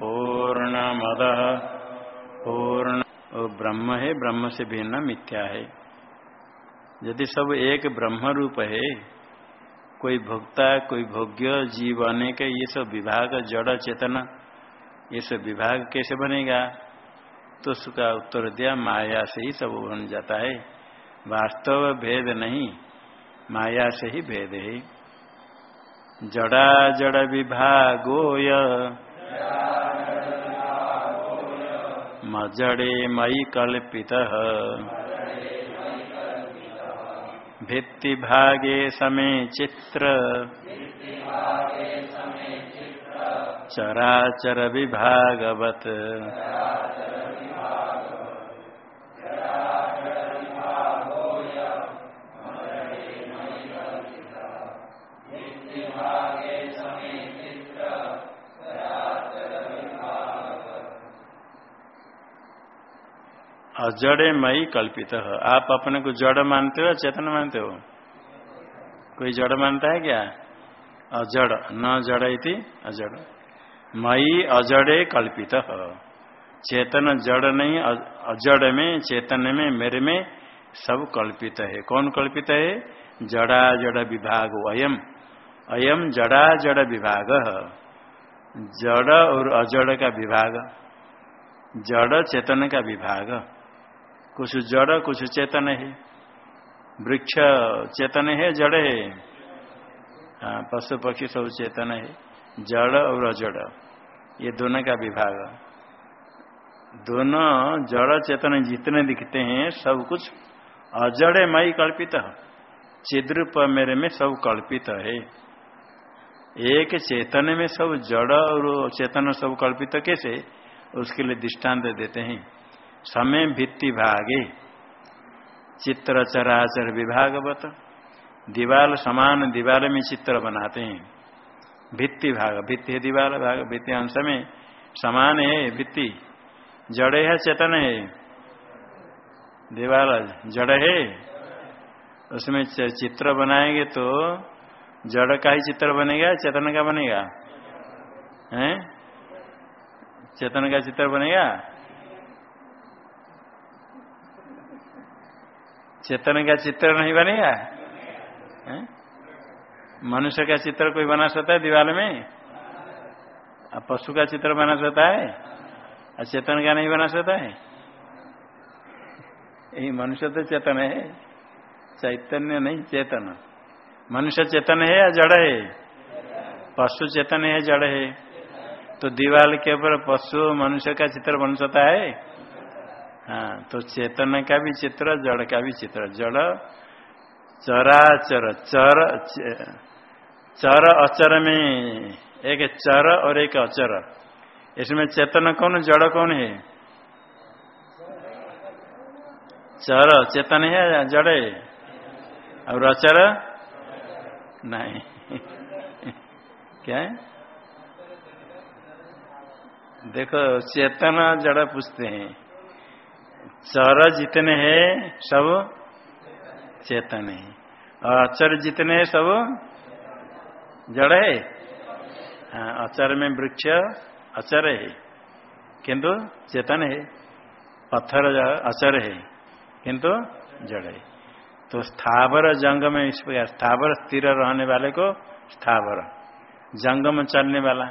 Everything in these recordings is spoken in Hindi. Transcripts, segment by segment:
पूर्णमद पूर्ण ब्रह्म है, ब्रह्म से भिन्न, मिथ्या है। यदि सब एक ब्रह्म रूप है, कोई भोक्ता, कोई भोग्य, जीव अनेक, ये सब विभाग, जड़, चेतन, ये सब विभाग कैसे बनेगा? तो उसका उत्तर दिया, माया से ही सब बन जाता है। वास्तव भेद नहीं, माया से ही भेद है। जड़ा जड़ विभागोय मजड़े मयि कल्पित। भित्ति भागे समे चित्र। चराचर विभागवत। अजड़े मई कल्पित। आप अपने को जड़ मानते हो चेतन मानते हो? कोई जड़ मानता है क्या? अजड़, न जड़ इति अजड़। मई अजड़े कल्पित। चेतन जड़ नहीं अजड़ में, चेतन में, मेरे में सब कल्पित है। कौन कल्पित है? जड़ा जड़ विभाग अयम अयम जड़ा जड़ विभाग। जड़ और अजड़ का विभाग। जड़ चेतन का विभाग। कुछ जड़, कुछ चेतन है। वृक्ष चेतन है, जड़ है। हाँ पशु पक्षी सब चेतन है। जड़ और अजड़, ये दोनों का विभाग। दोनों जड़ चेतन जितने दिखते हैं, सब कुछ अजड़ मई कल्पित चिद्रूप मेरे में सब कल्पित है। एक चेतन में सब जड़ और चेतन सब कल्पित कैसे? उसके लिए दृष्टांत देते हैं। समय भित्ति भागे। चित्र चराचर विभागवत, दीवाल समान दीवाल में चित्र बनाते हैं। भित्ति भाग, भित्ति है दीवाल भाग, भित्ति अंश में समान है भित्ति। जड़े है, चेतन है। दीवाल जड़ है। उसमें चित्र बनाएँगे तो जड़ का ही चित्र बनेगा, चेतन का बनेगा? हैं? चेतन का चित्र बनेगा? चेतन का चित्र नहीं बनेगा? मनुष्य का चित्र कोई बना सकता है दीवार में? पशु का चित्र बना सकता है? और चेतन का नहीं बना सकता है? यही मनुष्य तो चेतन है। चैतन्य नहीं, चेतन। मनुष्य चेतन है या जड़ है? पशु चेतन है जड़ है? तो दीवार के ऊपर पशु मनुष्य का चित्र बन सकता है? हाँ तो चेतन का भी चित्र, जड़ का भी चित्र। जड़, चराचर, चर चर चर अचर में एक चर और एक अचर। इसमें चेतन कौन, जड़ कौन है? चर, चेतन है जड़ और अचर? नहीं। क्या है? देखो, चेतन जड़ पूछते हैं। चर जितने हैं, सब चेतन है। अचर जितने सब जड़ है। हाँ अचर में वृक्ष अचर है। किंतु चेतन है। पत्थर अचर है किंतु जड़ है। तो स्थावर जंग में इस प्रकार, स्थावर स्थिर रहने वाले को स्थावर। जंगम चलने वाला।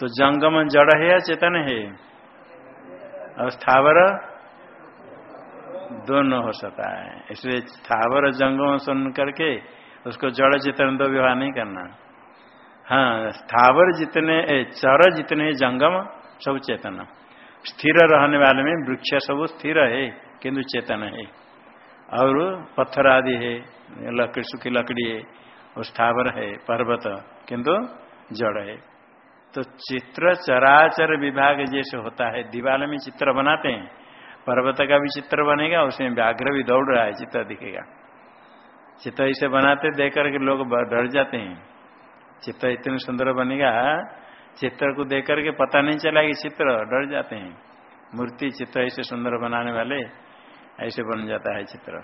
तो जंगम जड़ है या चेतन है? और स्थावर दोनों हो सकता है। इसलिए स्थावर जंगम सुन करके उसको जड़ चेतन दो व्यवहार नहीं करना। हाँ स्थावर जितने चर जितने जंगम, सब चेतन। स्थिर रहने वाले में वृक्ष सब स्थिर है, किंतु चेतन है। और पत्थर आदि है, लकड़ी, सुखी लकड़ी है और स्थावर है, पर्वत, किंतु जड़ है। तो चित्र, चराचर विभाग जैसे होता है, दीवार में चित्र बनाते हैं पर्वत का भी चित्र बनेगा उसमें व्याघ्र भी दौड़ रहा है, चित्र दिखेगा। चित्र इसे बनाते देख करके लोग डर जाते हैं। चित्र इतने सुंदर बनेगा, चित्र को देख करके पता नहीं चला कि चित्र, डर जाते हैं। मूर्ति चित्र ऐसे सुंदर बनाने वाले, ऐसे बन जाता है चित्र।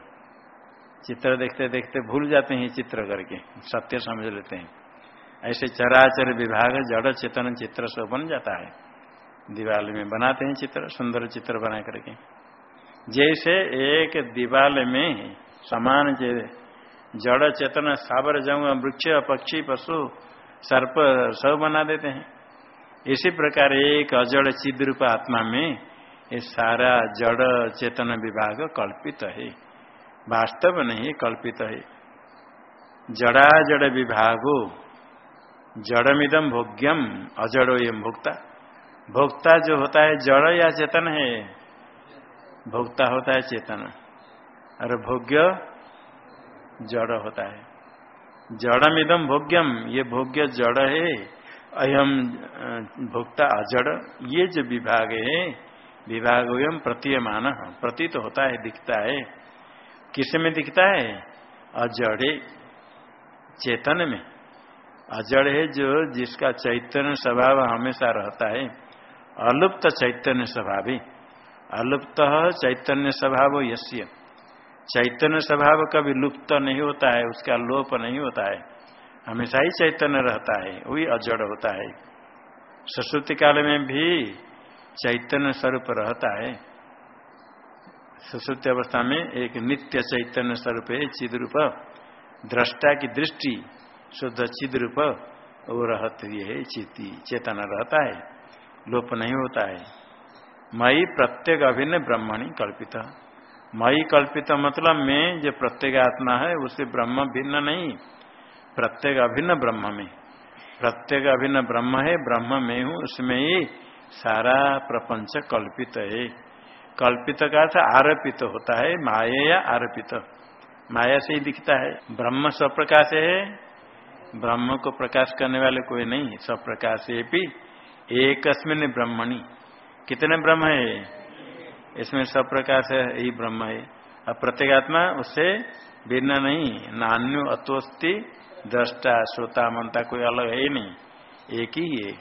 चित्र देखते देखते भूल जाते हैं चित्र करके, सत्य समझ लेते हैं। ऐसे चराचर विभाग, जड़ चेतन चित्र सब बन जाता है। दिवाली में बनाते हैं चित्र, सुंदर चित्र बना करके। जैसे एक दिवाल में समान जड़ चेतन साबर जंग, वृक्ष, पक्षी, पशु, सर्प, सब बना देते हैं। इसी प्रकार एक अजड़ चिद रूप आत्मा में ये सारा जड़ चेतन विभाग कल्पित है। वास्तव नहीं कल्पित है। जड़ा जड़ विभागो जड़मिदम भोग्यम अजड़ो यम भोक्ता भोक्ता जो होता है जड़ या चेतन है? भोक्ता होता है चेतन। और भोग्य जड़ होता है। जड़मिदम भोग्यम, ये भोग्य जड़ है। अयम भोक्ता अजड़, ये जो विभाग है विभाग एवं प्रतीयमान, प्रतीत तो होता है, दिखता है। किसमें दिखता है? अजड़े, चेतन में। अजड़ है जो जिसका चैतन्य स्वभाव हमेशा रहता है। अलुप्त चैतन्य स्वभाव। अलुप्त चैतन्य स्वभाव यश्य चैतन्य स्वभाव कभी लुप्त नहीं होता है, उसका लोप नहीं होता है। हमेशा ही चैतन्य रहता है, वही अजड़ होता है। सरस्वती काल में भी चैतन्य स्वरूप रहता है। सरस्वती अवस्था में एक नित्य चैतन्य स्वरूप है चिद रूप दृष्टा की दृष्टि, शुद्ध चिद रूप वो रहती है, चेती चेतना रहता है। लोप नहीं होता है। मई प्रत्येक अभिन्न ब्रह्मणी कल्पित। मई कल्पित मतलब में जो प्रत्येक आत्मा है, उसे ब्रह्म भिन्न नहीं, प्रत्येक अभिन्न ब्रह्म में। प्रत्येक अभिन्न ब्रह्म है, ब्रह्म में हूँ, उसमें ही सारा प्रपंच कल्पित है। कल्पित का अर्थ आरोपित होता है, माया या आरोपित। माया से ही दिखता है। ब्रह्म स्वप्रकाश है, ब्रह्म को प्रकाश करने वाले कोई नहीं सब प्रकाश भी एक ब्रह्मणी। कितने ब्रह्म है इसमें सब प्रकाश है यही ब्रह्म है। अब प्रत्येगात्मा, उससे भिन्न नहीं। नान्यु अतोस्ति दृष्टा, श्रोता, मनता, कोई अलग ही नहीं। एक ही है।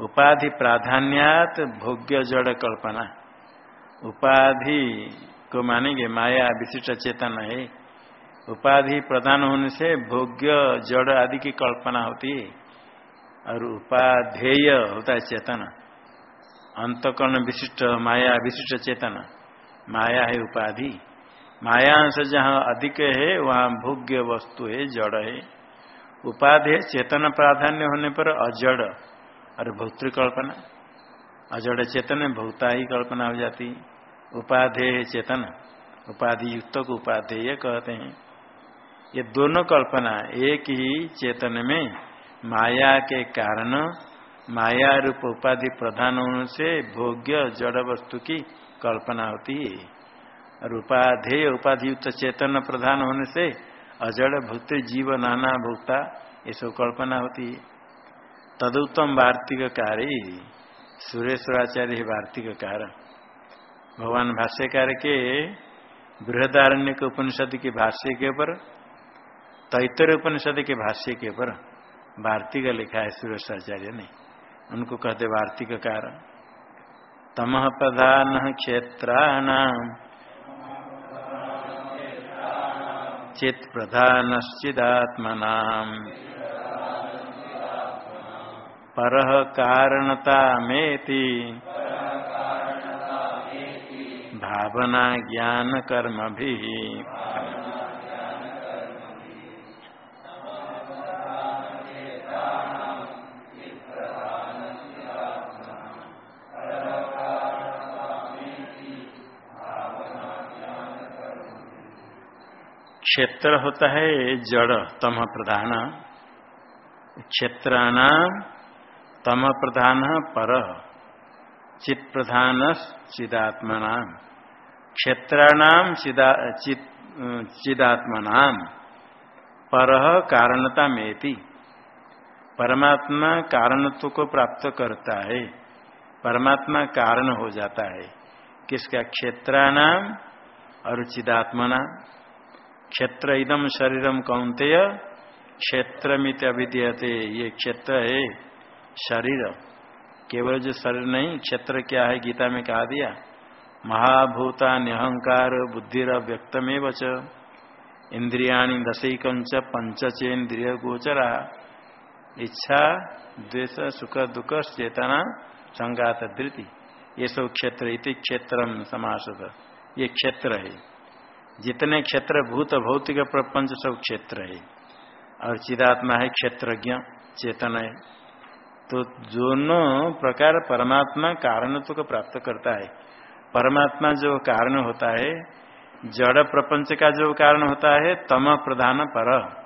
उपाधि प्राधान्यात भोग्य जड़ कल्पना। उपाधि को मानेंगे माया, विशिष्ट चेतन है। उपाधि प्रधान होने से भोग्य जड़ आदि की कल्पना होती है। और उपाधेय होता है चेतन। अंतकर्ण विशिष्ट, माया विशिष्ट चेतन। माया है उपाधि। माया जहाँ अधिक है, वहाँ भोग्य वस्तु है, जड़ है। उपाधि चेतन प्राधान्य होने पर अजड़ और भौतिक कल्पना। अजड़ चेतन भौता ही कल्पना हो जाती उपाधेय चेतन। उपाधि युक्त को उपाधेय कहते हैं। ये दोनों कल्पना एक ही चेतन में माया के कारण, माया रूप उपाधि प्रधान होने से भोग्य जड़ वस्तु की कल्पना होती है। और उपाधेय उपाधि युक्त चेतन प्रधान होने से अजड़ भूत जीव नाना भूता ये सब कल्पना होती है। तदुत्तम वार्तिक कार्य सुरेश्वराचार्य वार्तिक कार भगवान भाष्यकार के बृहदारण्य के उपनिषद के भाष्य के ऊपर तैतर उपनिषद के भाष्य के ऊपर वार्तिक लिखा है सुरेशाचार्य ने। उनको कहते वार्तिक कारण। तम प्रधान क्षेत्राण चित प्रधानश्चिदात्मना पर कारणता मेति भावना ज्ञान कर्म भी क्षेत्र होता है जड़, तम प्रधान। क्षेत्राणाम तम प्रधान पर। चित प्रधान चिदात्मनाम क्षेत्राणाम चिदात्मनाम पर कारणता में परमात्मा कारणत्व को प्राप्त करता है। परमात्मा कारण हो जाता है। किसका? क्षेत्राणाम और चिदात्मना। क्षेत्र इदम शरीरम कौनतेय क्षेत्र मित अभिधीयते। ये क्षेत्र है शरीर। केवल जो शरीर नहीं, क्षेत्र क्या है? गीता में कहा दिया। महाभूता अहंकार बुद्धिर व्यक्तमेव च। इंद्रिया दशकंच पंचचेन्द्रिय गोचरा। इच्छा, द्वेष, सुख, दुख, चेतना, संगात, धृति। ये सब क्षेत्र इति क्षेत्र समास ये क्षेत्र है। जितने क्षेत्र भूत भौतिक प्रपंच सब क्षेत्र है। और चिदात्मा है, क्षेत्रज्ञ, चेतन है। तो दोनों प्रकार परमात्मा कारणत्व को प्राप्त करता है। परमात्मा जो कारण होता है, जड़ प्रपंच का जो कारण होता है, तम प्रधान पर।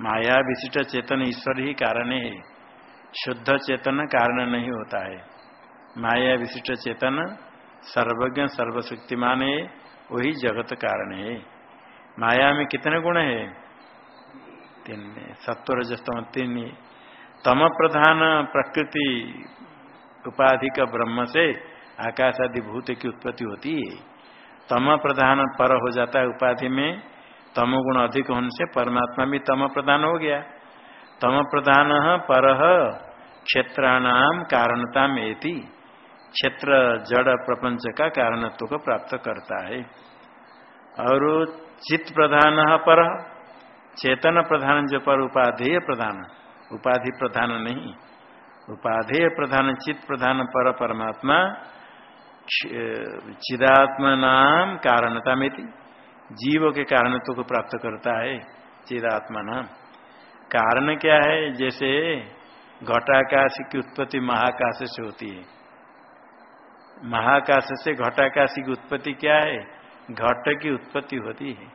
माया विशिष्ट चेतन ईश्वर ही कारण है। शुद्ध चेतन कारण नहीं होता है। माया विशिष्ट चेतन सर्वज्ञ, सर्वशक्तिमान है। वही जगत कारण है। माया में कितने गुण है? तीन सत्वर जस्तम तीन। तम प्रधान प्रकृति उपाधि का ब्रह्म से आकाश आदि भूत की उत्पत्ति होती है। तम प्रधान पर हो जाता है उपाधि में तम गुण अधिक होने से परमात्मा भी तम प्रधान हो गया। तम प्रधान पर क्षेत्राणाम कारणता में क्षेत्र, जड़ प्रपंच का कारणत्व को प्राप्त करता है। और चित्त प्रधान पर, चेतन प्रधान जो पर उपाधेय प्रधान, उपाधि प्रधान नहीं। उपाधेय प्रधान, चित्त प्रधान पर परमात्मा चिदात्मा नाम कारणता में जीव के कारणत्व को प्राप्त करता है, चिदात्मा नाम। कारण क्या है? जैसे घटाकाश की उत्पत्ति महाकाश से होती है। महाकाश से घटाकाश की उत्पत्ति क्या है? घट की उत्पत्ति होती है।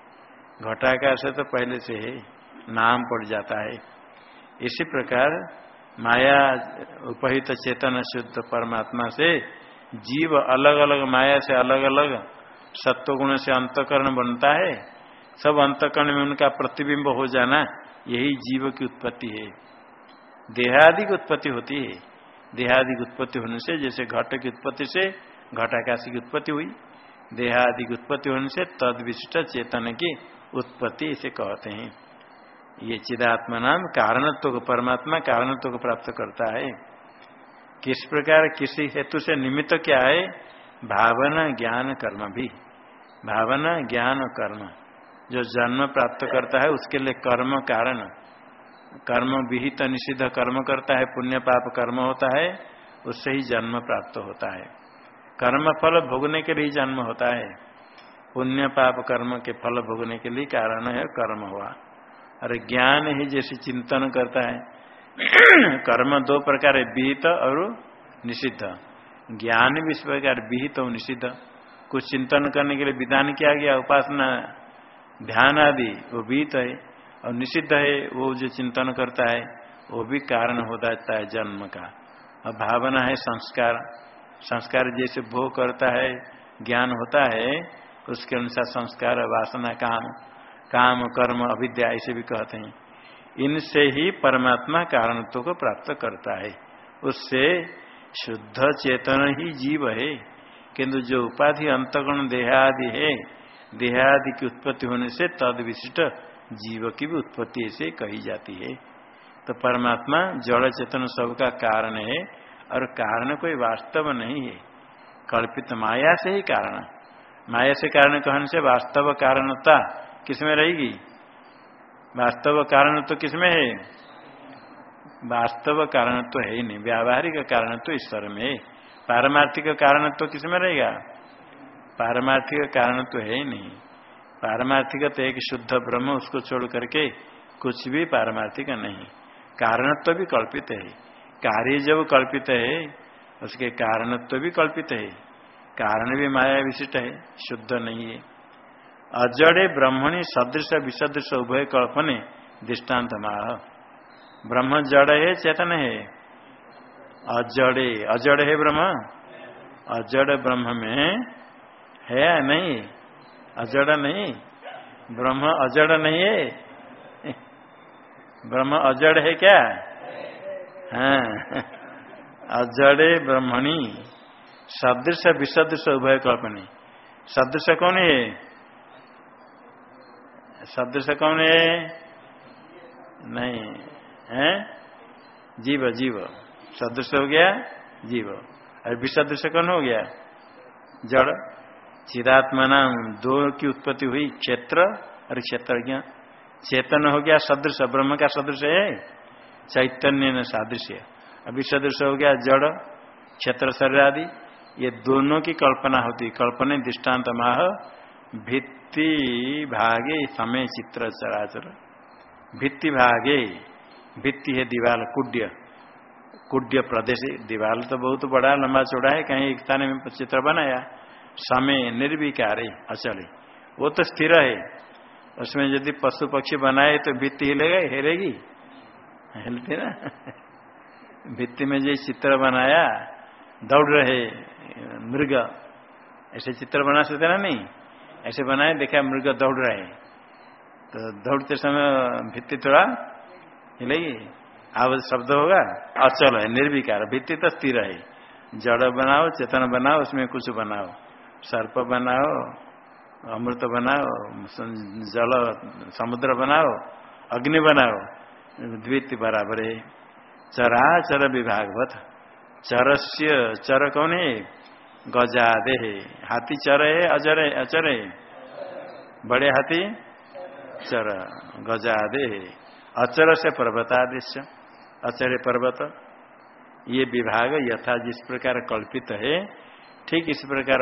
घटाकाश तो पहले से है, नाम पड़ जाता है। इसी प्रकार माया उपहित चेतन शुद्ध परमात्मा से जीव अलग अलग, माया से अलग अलग सत्व गुण से अंतकरण बनता है। सब अंतकरण में उनका प्रतिबिंब हो जाना यही जीव की उत्पत्ति है। देहादि की उत्पत्ति होती है। देहादि की उत्पत्ति होने से, जैसे घट की उत्पत्ति से घटाकाशी की उत्पत्ति हुई, देहादि की उत्पत्ति होने से तद विशिष्ट चेतन की उत्पत्ति इसे कहते हैं। ये चिदात्मा नाम कारणत्व को परमात्मा कारणत्व को प्राप्त करता है। किस प्रकार किसी हेतु से निमित्त क्या है? भावना ज्ञान कर्म भी। भावना ज्ञान कर्म। जो जन्म प्राप्त करता है, उसके लिए कर्म कारण। कर्म विहित निषिद्ध कर्म करता है पुण्य पाप कर्म होता है, उससे ही जन्म प्राप्त होता है। कर्म फल भोगने के लिए जन्म होता है। पुण्य पाप कर्म के फल भोगने के लिए कारण है कर्म हुआ। अरे ज्ञान ही जैसे चिंतन करता है। कर्म दो प्रकार है, विहित और निषिद्ध। ज्ञान भी इस प्रकार विहित और निषिद्ध। कुछ चिंतन करने के लिए विधान किया गया, उपासना, ध्यान आदि, वो विहित है। और निषिद्ध है, वो जो चिंतन करता है, वो भी कारण हो जाता है जन्म का। और भावना है संस्कार। संस्कार जैसे भोग करता है, ज्ञान होता है, उसके अनुसार संस्कार, वासना, काम काम, कर्म, अविद्या, ऐसे भी कहते हैं। इनसे ही परमात्मा कारणत्व को प्राप्त करता है। उससे शुद्ध चेतन ही जीव है। किंतु जो उपाधि, अंतगुण, देहादि है, देहादि की उत्पत्ति होने से तद विशिष्ट जीव की भी उत्पत्ति ऐसे कही जाती है। तो परमात्मा जड़ चेतन सबका कारण है और कारण कोई वास्तव नहीं है। कल्पित माया से ही कारण। माया से कारण कहने से वास्तव कारणता किसमें रहेगी? वास्तव कारण तो किसमें है? वास्तव कारण तो है ही नहीं। व्यावहारिक कारण तो ईश्वर में है। पारमार्थिक कारण तो किसमें रहेगा? पारमार्थिक कारण तो है ही नहीं। पारमार्थिक तो एक शुद्ध ब्रह्म, उसको छोड़ करके कुछ भी पारमार्थिक नहीं। कारणत्व तो भी कल्पित है। कार्य जब कल्पित है, उसके कारणत्व तो भी कल्पित है। कारण भी माया विशिष्ट है, शुद्ध नहीं है। अजड़े ब्रह्मणी सदृश विसदृश उभय कल्पने दृष्टांत माह। ब्रह्म जड़ है, चेतन है। अजड़े, अजड़ है ब्रह्म? अजड़ ब्रह्म में है नहीं? अजड़ नहीं। ब्रह्म अजड़ नहीं है। ब्रह्म अजड़ है क्या? हाँ। अजड़े ब्रह्मणी। सदृश विसदृश उभय कल्पनी। सदृश कौन है? सदृश कौन है? नहीं। है? जीव जीव। सदृश हो गया? जीव। और विसदृश कौन हो गया? जड़। चिदात्मा नाम दो की उत्पत्ति हुई क्षेत्र और क्षेत्रज्ञ चेतन हो गया सदृश, ब्रह्म का सदृश है। चैतन्य न अभी सदृश हो गया जड़, क्षेत्र शरीर आदि। ये दोनों की कल्पना होती कल्पना दृष्टांत माह, भित्ति भागे समय चित्र चराचर। भित्ति भागे, भित्ति है दीवाल, कुड्य। कुड्य प्रदेश दीवाल तो बहुत बड़ा, लंबा, चौड़ा है। कहीं एक स्थान में चित्र बनाया। समय निर्विकार अचल वो तो स्थिर है। उसमें यदि पशु पक्षी बनाए तो भित्ति हिलेगा, हिलेगी। हिलती ना? भित्ति में जो चित्र बनाया, दौड़ रहे, मृग। ऐसे चित्र बना सकते ना नहीं? ऐसे बनाए, देखा मृग दौड़ रहे। तो दौड़ते समय भित्ति थोड़ा हिलेगी। आवाज़ शब्द होगा, अचल है, निर्विकार। भित्ति तो स्थिर है। जड़ बनाओ, चेतन बनाओ, उसमें कुछ बनाओ। सर्प बनाओ, अमृत बनाओ जल, समुद्र बनाओ, अग्नि बनाओ, द्वितीय बराबर है। चराचर विभागवत, चरस्य, चर कौन है? गजादे है। हाथी चर है, अजर है, अचर है? बड़े हाथी? चर। गजादे है। अचर से पर्वतादेश अचर पर्वत। ये विभाग यथा जिस प्रकार कल्पित है ठीक इस प्रकार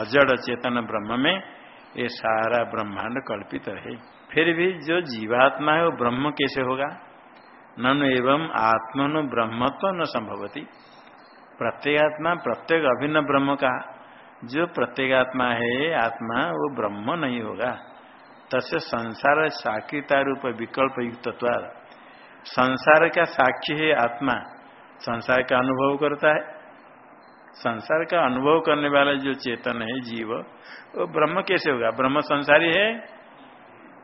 अजड़ चेतन ब्रह्म में ये सारा ब्रह्मांड कल्पित है। फिर भी जो जीवात्मा है वो ब्रह्म कैसे होगा? ननु एवं आत्मनु ब्रह्मत्व न संभवती। प्रत्येगात्मा प्रत्येक अभिन्न ब्रह्म का। जो प्रत्येगात्मा है, आत्मा, वो ब्रह्म नहीं होगा। तस्य संसार साक्षीता रूप विकल्प युक्त संसार का साक्षी है आत्मा। संसार का अनुभव करता है। संसार का अनुभव करने वाला जो चेतन है, जीव, वो ब्रह्म कैसे होगा? ब्रह्म संसारी है?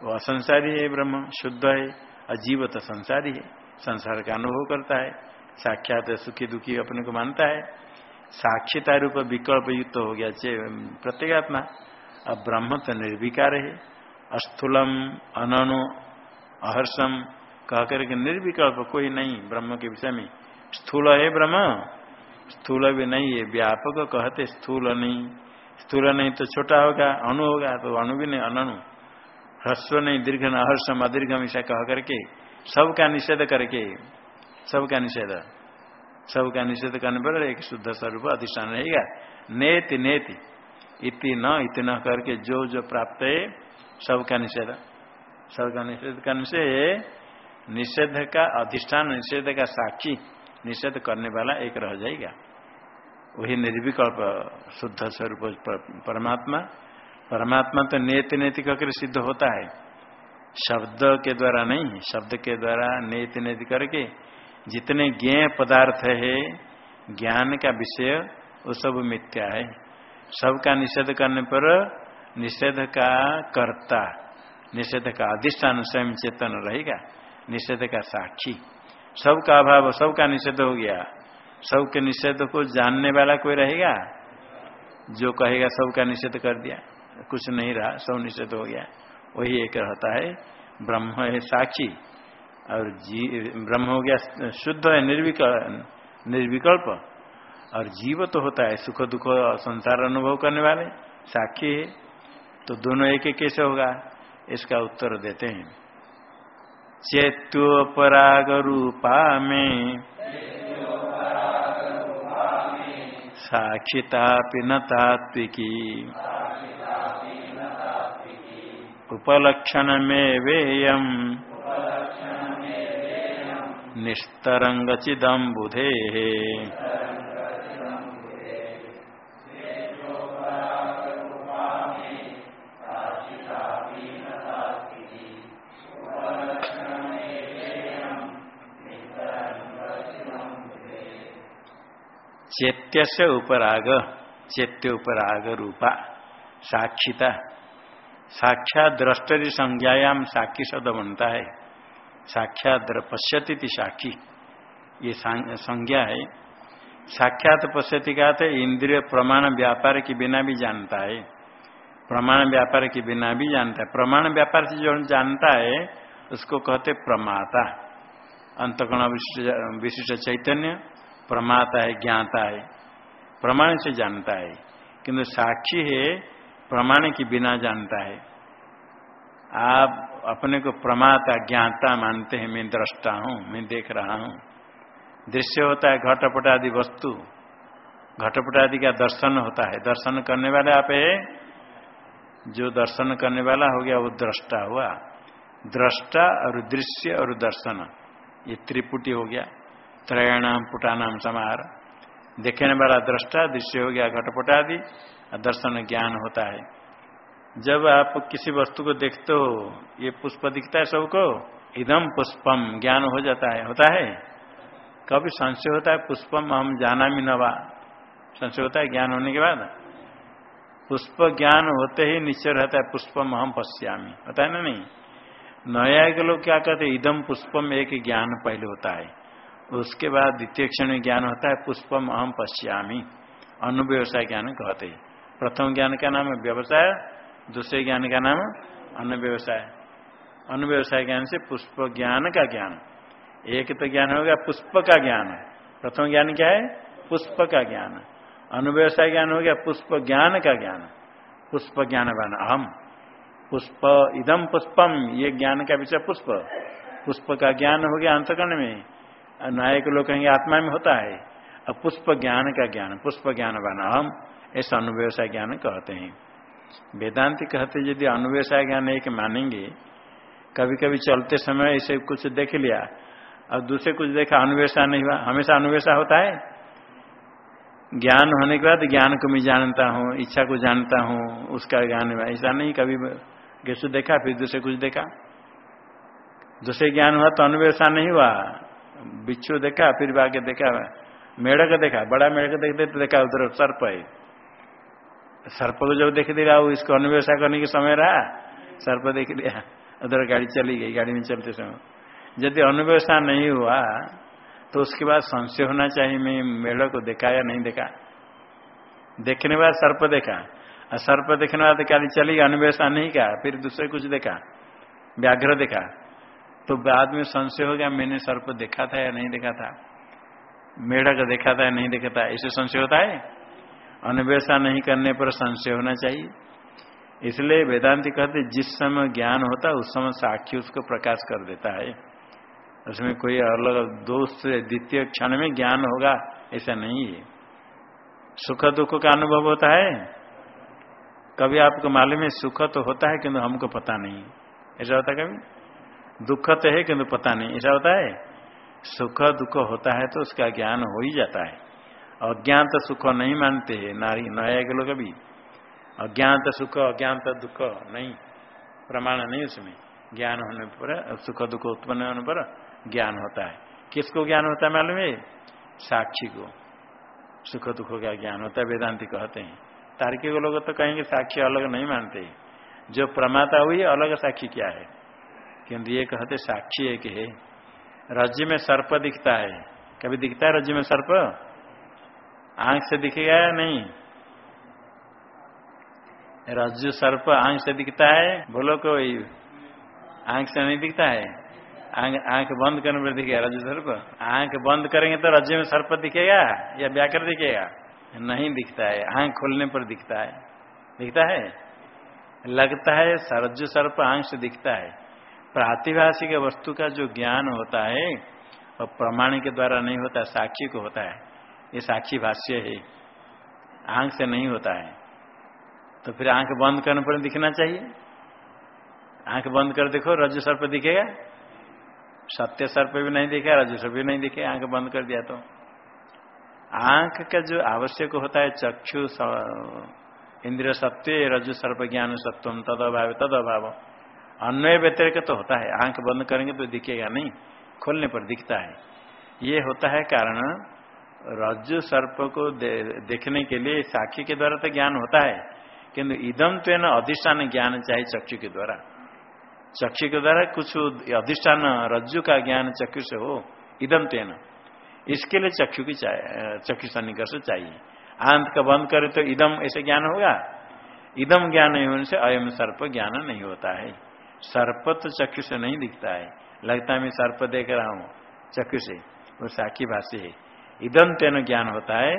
वो असंसारी है, ब्रह्म शुद्ध है अजीव तो संसारी है। संसार का अनुभव करता है, साक्षात सुखी दुखी अपने को मानता है। साक्षिता रूप विकल्प युक्त हो गया प्रत्येगात्मा। अब ब्रह्म तो निर्विकार है। अस्थूलम अनु अहर्षम, कह करके निर्विकल्प कोई नहीं ब्रह्म के विषय में। स्थूल है ब्रह्म। स्थूल भी नहीं है, व्यापक कहते स्थूल नहीं। स्थूल नहीं तो छोटा होगा, अणु होगा तो अणु भी नहीं अनु ह्रस्व नहीं, दीर्घ अहर्षम, अदीर्घम, ऐसा कह करके, सबका निषेध करके, सबका निषेध। सबका निषेध करने पर एक शुद्ध स्वरूप अधिष्ठान रहेगा। नेति नेति। इति न इतना करके जो जो प्राप्त है, सबका निषेध। सबका निषेध करने से निषेध का अधिष्ठान, निषेध का साक्षी। निषेध करने वाला एक रह जाएगा। वही निर्विकल्प, शुद्ध स्वरूप परमात्मा। परमात्मा तो नेति नेति कहकर सिद्ध होता है। शब्द के द्वारा नहीं, शब्द के द्वारा नेति नेति करके जितने ज्ञ पदार्थ है, ज्ञान का विषय, वो सब मिथ्या है। सबका निषेध करने पर निषेध का कर्ता, निषेध का अधिष्ठान स्वयं चेतन रहेगा, निषेध का साक्षी। सबका अभाव, सबका निषेध हो गया। सबके निषेध को जानने वाला कोई रहेगा? जो कहेगा, सबका निषेध कर दिया। कुछ नहीं रहा, सब निषेध हो गया। वही एक रहता है, ब्रह्म है साक्षी। और जी, ब्रह्म हो गया, शुद्ध है निर्विकल निर्विकल्प। और जीव तो होता है, सुख दुख संसार अनुभव करने वाले, साक्षी है। तो दोनों एक कैसे होगा? इसका उत्तर देते हैं। चेत्योपराग रूपा में साक्षिता न तात्विकी। उपलक्षण में वेयम निस्तरंगचिदम बुधे चैत्य से उपराग, चैत्य उपराग रूपा, साक्षिता। साक्षात द्रष्टरी संज्ञायाम साक्षी शब्द बनता है। साक्षात पश्यति साक्षी। ये संज्ञा है। साक्षात पश्यति का तो इंद्रिय प्रमाण व्यापार के बिना भी जानता है। प्रमाण व्यापार के बिना भी जानता है। प्रमाण व्यापार से जो जानता है, उसको कहते प्रमाता। अंतकण विशिष्ट चैतन्य। प्रमाता है, ज्ञाता है, प्रमाण से जानता है। किंतु साक्षी है, प्रमाण की बिना जानता है। आप अपने को प्रमाता, ज्ञाता मानते हैं, मैं दृष्टा हूँ, मैं देख रहा हूँ। दृश्य होता है घटपट आदि वस्तु। घटपट आदि का दर्शन होता है। दर्शन करने वाले आप है। जो दर्शन करने वाला हो गया, वो दृष्टा हुआ। दृष्टा और दृश्य और दर्शन, ये त्रिपुटी हो गया। त्रयाणाम पुटानाम समार। देखने वाला दृष्टा, दृश्य हो गया घटपट आदि दर्शन ज्ञान होता है। जब आप किसी वस्तु को देखते हो, ये पुष्प दिखता है सबको इदम पुष्पम ज्ञान हो जाता है। होता है? कभी संशय होता है पुष्पम हम जाना भी नवा संशय होता है, ज्ञान होने के बाद? पुष्प ज्ञान होते ही निश्चय रहता है पुष्पम हम पश्यामी। होता है ना नहीं? नया के लोग क्या कहते इदम पुष्पम एक ज्ञान पहले होता है। उसके बाद द्वितीय क्षण में ज्ञान होता है, पुष्पम अहम पश्यामी। अनुव्यवसाय ज्ञान कहते हैं। प्रथम ज्ञान का नाम है व्यवसाय, दूसरे ज्ञान का नाम अनुव्यवसाय। अनुव्यवसाय ज्ञान से पुष्प ज्ञान का ज्ञान। एक तो ज्ञान होगा पुष्प का ज्ञान। प्रथम ज्ञान क्या है? पुष्प का ज्ञान। अनुव्यवसाय ज्ञान हो गया पुष्प ज्ञान का ज्ञान। पुष्प ज्ञान बन अहम पुष्प इदम पुष्पम ये ज्ञान का विषय पुष्प। पुष्प का ज्ञान हो गया अंतकरण में। नायक लोग कहेंगे, आत्मा में होता है। अब पुष्प ज्ञान का ज्ञान, पुष्प ज्ञान बना हम ऐसा अनुव्यवसाय ज्ञान कहते हैं। वेदांति कहते यदि अनुव्यवसाय ज्ञान एक मानेंगे कभी कभी चलते समय ऐसे कुछ देख लिया और दूसरे कुछ देखा अनुव्यवसाय नहीं हुआ, हमेशा अनुव्यवसाय होता है? ज्ञान होने के बाद ज्ञान को मैं जानता हूँ, इच्छा को जानता हूँ, उसका ज्ञान ऐसा नहीं, कभी कैसे देखा, फिर दूसरे कुछ देखा। दूसरे ज्ञान हुआ तो अनुव्यवसाय नहीं हुआ। बिच्छू देखा, फिर आगे देखा, मेढक देखा, बड़ा मेढक देखते तो देखा, उधर सर्प है। सर्प को जब देख देगा वो इसको अनुव्यवसाय करने के समय रहा, सर्प देख लिया उधर गाड़ी चली गई, गाड़ी में चलते समय। यदि अनुव्यवसाय नहीं हुआ तो उसके बाद संशय होना चाहिए, मैं मेढक को देखा या नहीं देखा। देखने बाद सर्प देखा। और सर्प देखने बाद गाड़ी चली गई अनुव्यवसाय नहीं कहा फिर दूसरे कुछ देखा। व्याघ्र देखा। तो बाद में संशय हो गया, मैंने सर्प देखा था या नहीं देखा था? मेढक देखा था या नहीं देखा था? ऐसे संशय होता है? अन्वेषा नहीं करने पर संशय होना चाहिए। इसलिए वेदांति कहते जिस समय ज्ञान होता है, उस समय साक्षी उसको प्रकाश कर देता है। उसमें कोई अलग दोस्त द्वितीय क्षण में ज्ञान होगा, ऐसा नहीं है। सुख दुख का अनुभव होता है। कभी आपको मालूम है, सुख तो होता है, किंतु हमको पता नहीं। ऐसा होता कभी? दुख तो है किंतु पता नहीं। ऐसा होता है, सुख दुख होता है तो उसका ज्ञान हो ही जाता है। अज्ञान तो सुख नहीं मानते है, नारी नया के लोग अज्ञान तो सुख अज्ञान तो दुख नहीं, प्रमाण नहीं उसमें। ज्ञान होने पर, सुख दुख उत्पन्न होने पर ज्ञान होता है। किसको ज्ञान होता है मालूम है? साक्षी को। सुख दुख का ज्ञान होता है, वेदांति कहते हैं। तार्किक लोग तो कहेंगे साक्षी अलग नहीं मानते। जो प्रमाता हुई, अलग साक्षी क्या है? किंतु ये कहते साक्षी एक है, राज्य में सर्प दिखता है। कभी दिखता है राज्य में सर्प? आँख से दिखेगा या नहीं? रज्जु सर्प आँख से दिखता है? बोलो कोई। आँख से नहीं दिखता है? आँख बंद करने पर दिखेगा रज्जु सर्प? आँख बंद करेंगे तो रज्जु में सर्प दिखेगा या व्याकर दिखेगा? नहीं दिखता है। आँख खोलने पर दिखता है। दिखता है? लगता है रज्जु सर्प आँख से दिखता है। प्रातिभाषिक वस्तु का जो ज्ञान होता है और प्रमाण के द्वारा नहीं होता, साक्षी को होता है। ये साक्षी भाष्य है। आँख से नहीं होता है। तो फिर आँख बंद करने पर दिखना चाहिए। आँख बंद कर देखो, रज्जु सर्प दिखेगा। सत्य सर्प भी नहीं दिखेगा, रज्जु सर्प भी नहीं दिखे आँख बंद कर दिया तो। आँख का जो आवश्यक होता है, चक्षु इंद्रिय सत्य, रज्जु सर्प ज्ञान सत्वम तद अभाव तद अभाव अन्वय व्यतिरिक तो होता है। आँख बंद करेंगे तो दिखेगा नहीं। खोलने पर दिखता है। ये होता है कारण रज्जु सर्प को दे, देखने के लिए साक्षी के द्वारा तो ज्ञान होता है। किंतु इदम तो अधिष्ठान ज्ञान चाहिए चक्षु के द्वारा। चक्षु के द्वारा कुछ अधिष्ठान रज्जु का ज्ञान चक्षु से हो इदम तेन। इसके लिए चक्षु की चक्षु सन्निकर्ष चाहिए। आंत का बंद करे तो इदम ऐसे ज्ञान होगा। इदम ज्ञान नहीं होने से अयम सर्प ज्ञान नहीं होता है। सर्प तो चक्षु से नहीं दिखता है। लगता है मैं सर्प देख रहा हूँ, चक्षु से। वो साक्षी भाष्य है। इदम तेन ज्ञान होता है,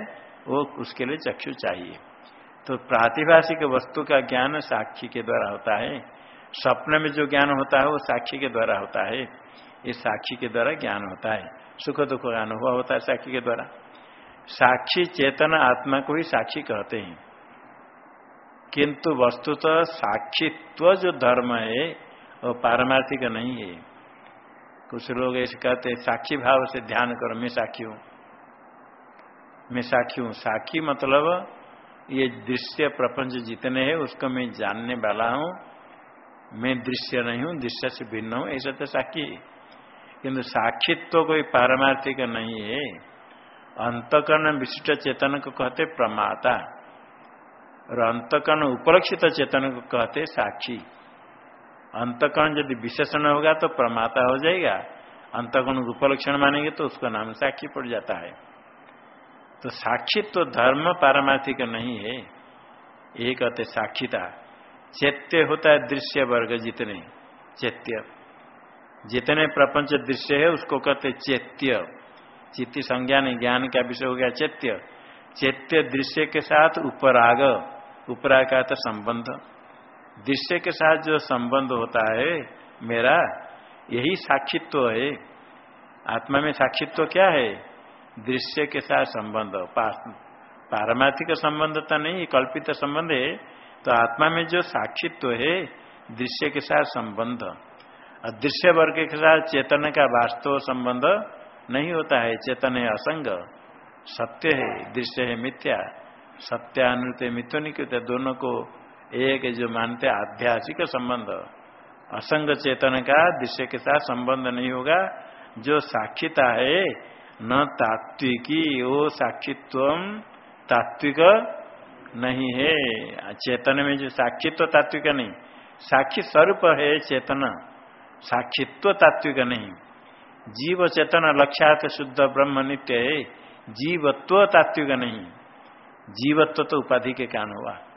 वो उसके लिए चक्षु चाहिए। तो प्रातिभाषिक वस्तु का ज्ञान साक्षी के द्वारा होता है। स्वप्न में जो ज्ञान होता है, वो साक्षी के द्वारा होता है। ये साक्षी के द्वारा ज्ञान होता है। सुख दुख का अनुभव होता है साक्षी के द्वारा। साक्षी चेतन आत्मा को ही साक्षी कहते हैं। किंतु वस्तुतः साक्षित्व जो धर्म है वो पारमार्थिक नहीं है। कुछ लोग ऐसे कहते साक्षी भाव से ध्यान करो, मैं साक्षी हूँ। मैं साक्षी हूँ। साक्षी मतलब ये दृश्य प्रपंच जितने हैं, उसको मैं जानने वाला हूँ। मैं दृश्य नहीं हूँ, दृश्य से भिन्न हूँ, ऐसा तो साक्षी है। किंतु साक्षित्व तो कोई पारमार्थिक नहीं है। अंतकरण विशिष्ट चेतन को कहते प्रमाता और अंतकरण उपलक्षित चेतन को कहते साक्षी। अंतकरण यदि विशेषण होगा तो प्रमाता हो जाएगा। अंतकरण उपलक्षण मानेंगे तो उसका नाम साक्षी पड़ जाता है। तो साक्षित्व तो धर्म पारमार्थिक नहीं है। एक कहते साक्षिता। चैत्य होता है दृश्य वर्ग जितने। चैत्य। जितने प्रपंच दृश्य है उसको कहते चैत्य। चित्ती संज्ञान ज्ञान का विषय हो गया चैत्य। चैत्य दृश्य के साथ उपराग। उपराग का संबंध। दृश्य के साथ जो संबंध होता है, मेरा यही साक्षित्व है। आत्मा में साक्षित्व क्या है? दृश्य के साथ संबंध पारमार्थिक संबंध तो नहीं, कल्पित संबंध है। तो आत्मा में जो साक्षित्व है, दृश्य के साथ संबंध। दृश्य वर्ग के साथ चेतन का वास्तव संबंध नहीं होता है। चेतन है असंग, सत्य है, दृश्य है मिथ्या, सत्यानुत मिथ्य नहीं दोनों को एक जो मानते आध्यासिक संबंध। असंग चेतन का दृश्य के साथ संबंध नहीं होगा। जो साक्षिता है, न तात्विकी, वो साक्षित्व तात्विक नहीं है। चेतन में जो साक्षित्व तात्विक नहीं, साक्षी स्वरूप है चेतन। साक्षित्व तात्विक नहीं। जीव चेतन लक्ष्यात शुद्ध ब्रह्म नित्य है। जीवत्व तात्विक नहीं। जीवत्व तो उपाधि के कारण हुआ।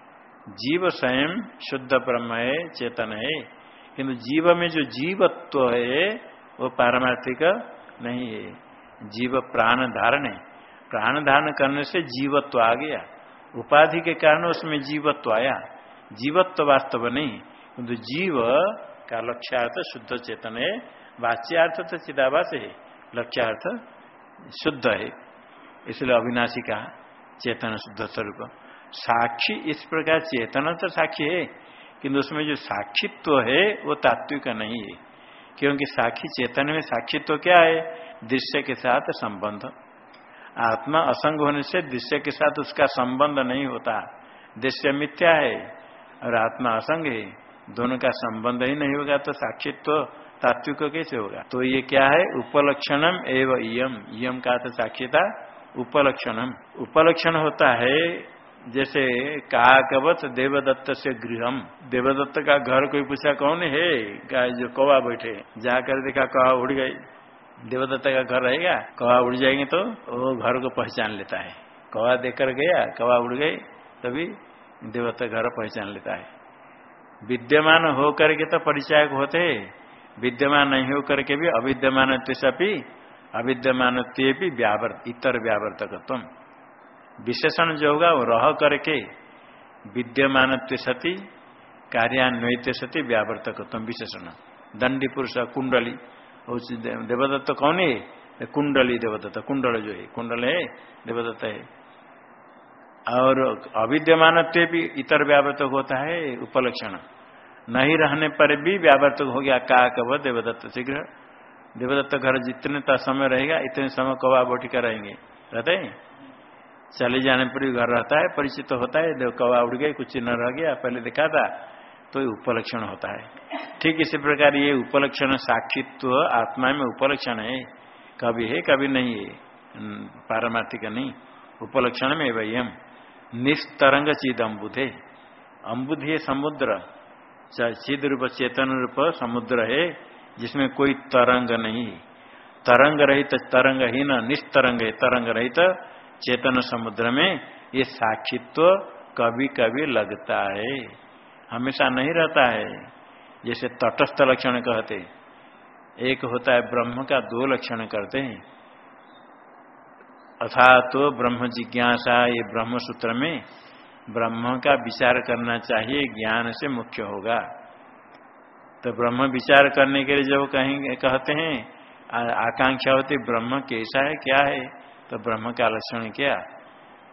जीव स्वयं शुद्ध ब्रह्म है चेतन है किंतु जीव में जो जीवत्व है, वो पारमार्थिक नहीं है। जीव प्राण धारण है। प्राण धारण करने से जीवत्व आ गया। उपाधि के कारण उसमें जीवत्व आया। जीवत्व वास्तव नहीं। किंतु जीव का लक्ष्यार्थ शुद्ध चेतन है। वाच्यार्थ तो चिदाभास है। लक्ष्यार्थ शुद्ध है। इसलिए अविनाशी का चेतन शुद्ध स्वरूप। साक्षी, इस प्रकार चेतन तो साक्षी है, किंतु उसमें जो साक्षित्व है, वो तात्विक नहीं है। क्योंकि साक्षी चेतन में साक्षित्व क्या है? दृश्य के साथ संबंध। आत्मा असंग होने से दृश्य के साथ उसका संबंध नहीं होता। दृश्य मिथ्या है और आत्मा असंग है। दोनों का संबंध ही नहीं होगा तो साक्षित्व तात्विक कैसे होगा? तो ये क्या है? उपलक्षणम एवं इम इम का तो साक्षिता उपलक्षणम। उपलक्षण होता है जैसे काकवत देवदत्त से गृहम। देवदत्त का घर कोई पूछा, कौन है? जो कौवा बैठे, जाकर देखा कौवा उड़ गई। देवदत्त का घर रहेगा, कौवा उड़ जाएँगे तो वो घर को पहचान लेता है। कौवा देकर गया, कौवा उड़ गए तभी देवदत्ता घर पहचान लेता है। विद्यमान हो करके तो परिचय होते है। विद्यमान नहीं हो करके भी अविद्यमान सभी अविद्यमान भी व्यावर इतर व्यावर्तकत्व विशेषण जो होगा वो रह करके विद्यमान सती कार्यान्वित सती व्यावर्तकत्व विशेषण। दंडी पुरुष कुंडली देवदत्त कौन है? कुंडली देवदत्त, कुंडल जो है, कुंडल है, देवदत्त है। और अविद्यमान भी इतर व्यावर्तक होता है, उपलक्षण। नहीं रहने पर भी व्यावर्तक हो गया का कब देवदत्त शीघ्र। देवदत्त घर जितने समय रहेगा, इतने समय कवा बोटी रहेंगे। रहते हैं? चले जाने पर भी घर रहता है, परिचित तो होता है कवा उड़ गए, कुछ न रह गया, पहले देखा था तो ये उपलक्षण होता है। ठीक इसी प्रकार ये उपलक्षण साक्षित्व आत्मा में उपलक्षण है। कभी है, कभी नहीं है। पारमार्थिक नहीं। उपलक्षण में वही हम निस्तरंग चिद अम्बुधे अम्बुध है समुद्र। चिद रूप, चेतन रूप समुद्र है, जिसमें कोई तरंग नहीं तरंग रहित तरंग ही न निस्तरंग है। तरंग रहित चेतन समुद्र में ये साक्षित्व कभी कभी लगता है। हमेशा नहीं रहता है। जैसे तटस्थ लक्षण कहते एक होता है ब्रह्म का दो लक्षण करते हैं। अथा तो ब्रह्म जिज्ञासा ये ब्रह्म सूत्र में ब्रह्म का विचार करना चाहिए, ज्ञान से मुख्य होगा। तो ब्रह्म विचार करने के लिए जब कहेंगे, कहते हैं आकांक्षा होती, ब्रह्म कैसा है, क्या है? तो ब्रह्म का लक्षण क्या?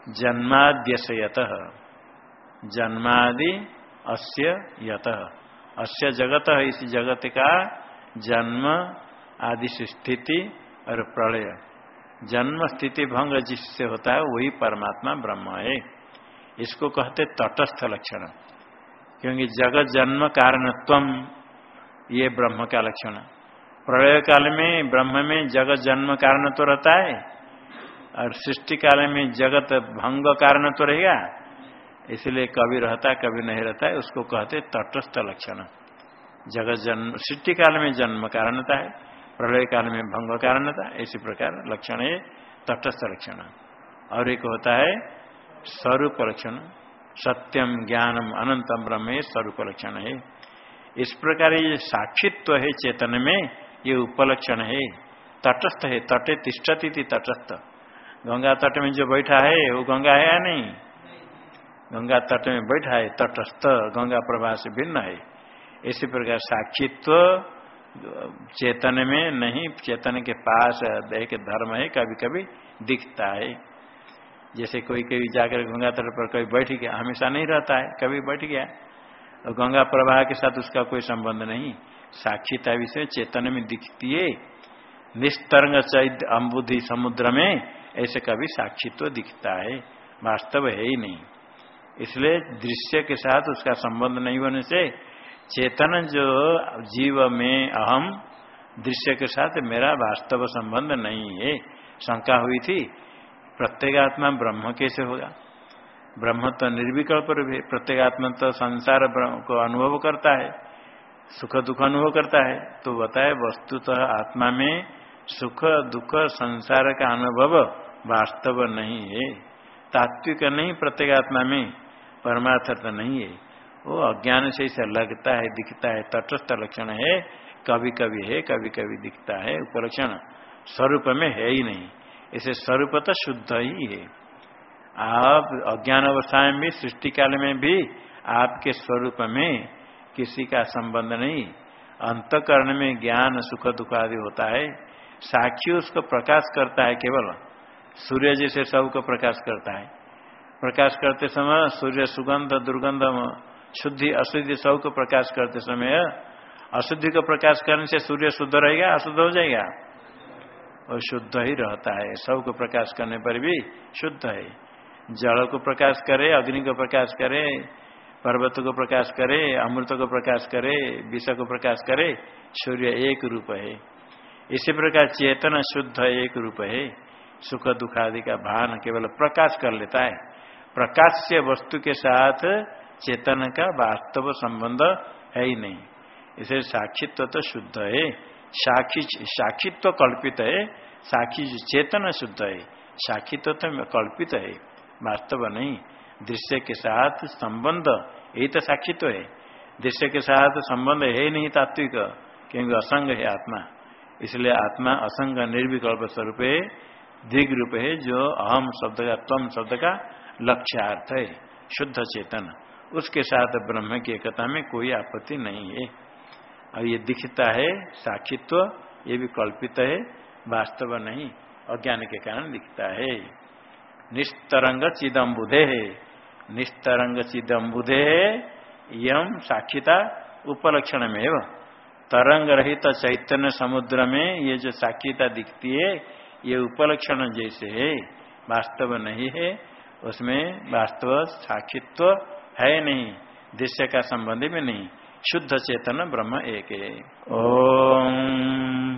जन्माद्यत जन्मादि अस्य यत। अस्य जगत, इस जगत का जन्म, आदि से स्थिति और प्रलय। जन्म स्थिति भंग जिससे होता है, वही परमात्मा ब्रह्म है। इसको कहते तटस्थ लक्षण। क्योंकि जगत जन्म कारणत्व ये ब्रह्म का लक्षण। प्रलय काल में, ब्रह्म में जगत जन्म कारण तो रहता है और सृष्टि काल में जगत भंग कारण तो रहेगा, इसलिए कभी रहता कभी नहीं रहता है, उसको कहते तटस्थ लक्षण। जगत जन्म, सृष्टि काल में जन्म कारणता है, प्रलय काल में भंग कारणता इसी प्रकार लक्षण है, तटस्थ लक्षण। और एक होता है स्वरूप लक्षण, सत्यम ज्ञानम अनंतम ब्रह्म स्वरूप लक्षण है। इस प्रकार ये साक्षित्व है चेतन में, ये उपलक्षण है। तटस्थ है, तटे तिष्ठती तटस्थ। गंगा तट में जो बैठा है, वो गंगा है या नहीं? गंगा तट में बैठा है, तटस्थ गंगा प्रभा से भिन्न है। इसी प्रकार साक्षित्व, चेतन में नहीं, चेतन के पास एक धर्म है कभी कभी दिखता है। जैसे कोई कभी जाकर गंगा तट पर कभी बैठ गया, हमेशा नहीं रहता है, कभी बैठ गया। और गंगा प्रवाह के साथ उसका कोई संबंध नहीं। साक्षिता विषय चेतन में दिखती है। निस्तरंग चैत अम्बुधि समुद्र में ऐसे कभी साक्षित्व दिखता है। वास्तव है ही नहीं। इसलिए दृश्य के साथ उसका संबंध नहीं होने से चेतन जो जीव में अहम, दृश्य के साथ मेरा वास्तव संबंध नहीं है। शंका हुई थी, प्रत्येगात्मा ब्रह्म कैसे होगा? ब्रह्म तो निर्विकल्प है, प्रत्येगात्मा तो संसार को अनुभव करता है, सुख दुख अनुभव करता है। तो बताए वस्तुतः तो आत्मा में सुख, दुख, संसार का अनुभव वास्तव नहीं है। तात्विक नहीं प्रत्येगात्मा में परमार्थ तो नहीं है। वो अज्ञान से इसे लगता है, दिखता है, तटस्थ लक्षण है। कभी कभी है कभी कभी दिखता है। उपलक्षण स्वरूप में है ही नहीं। इसे स्वरूप तो शुद्ध ही है। आप अज्ञान अवस्था में भी सृष्टि काल में भी आपके स्वरूप में किसी का संबंध नहीं। अंतकरण में ज्ञान, सुख, दुख आदि होता है। साक्षी उसको प्रकाश करता है केवल। सूर्य जैसे सबको प्रकाश करता है। प्रकाश करते समय सूर्य सुगंध, दुर्गंध, शुद्धि, अशुद्धि सबको प्रकाश करते समय अशुद्धि को प्रकाश करने से सूर्य शुद्ध रहेगा, अशुद्ध हो जाएगा? और शुद्ध ही रहता है। सबको प्रकाश करने पर भी शुद्ध है। जल को प्रकाश करे, अग्नि को प्रकाश करे, पर्वत को प्रकाश करे, अमृत को प्रकाश करे, विष को प्रकाश करे, सूर्य एक रूप है। इसी प्रकार चेतन शुद्ध एक रूप है। सुख दुख आदि का भान केवल प्रकाश कर लेता है। प्रकाश से वस्तु के साथ चेतन का वास्तव संबंध है ही नहीं। इसे साक्षित्व तो शुद्ध है। साक्षी, साक्षित्व कल्पित है। साक्षी चेतन शुद्ध है। साक्षित्व तो कल्पित है। वास्तव नहीं। दृश्य के साथ संबंध यही तो साक्षित्व है। दृश्य के साथ संबंध है नहीं तात्विक। क्योंकि असंग है आत्मा। इसलिए आत्मा असंग निर्विकल्प स्वरूप है दीर्घ रूप है, जो अहम शब्द का, तम शब्द का लक्ष्यार्थ है, शुद्ध चेतन। उसके साथ ब्रह्म की एकता में कोई आपत्ति नहीं है। और ये दिखता है, साक्षित्व, ये भी कल्पित है, वास्तव नहीं, अज्ञान के कारण दिखता है। निस्तरंग चिदम्बुधे है, निस्तरंग चिदम्बुधे यम साक्षिता उपलक्षण में तरंग रहित चैतन्य समुद्र में ये जो साक्षिता दिखती है, ये उपलक्षण जैसे है, वास्तव नहीं है, उसमें वास्तव साक्षित्व है नहीं, दृश्य का संबंध में नहीं, शुद्ध चेतन ब्रह्म एक है। ओम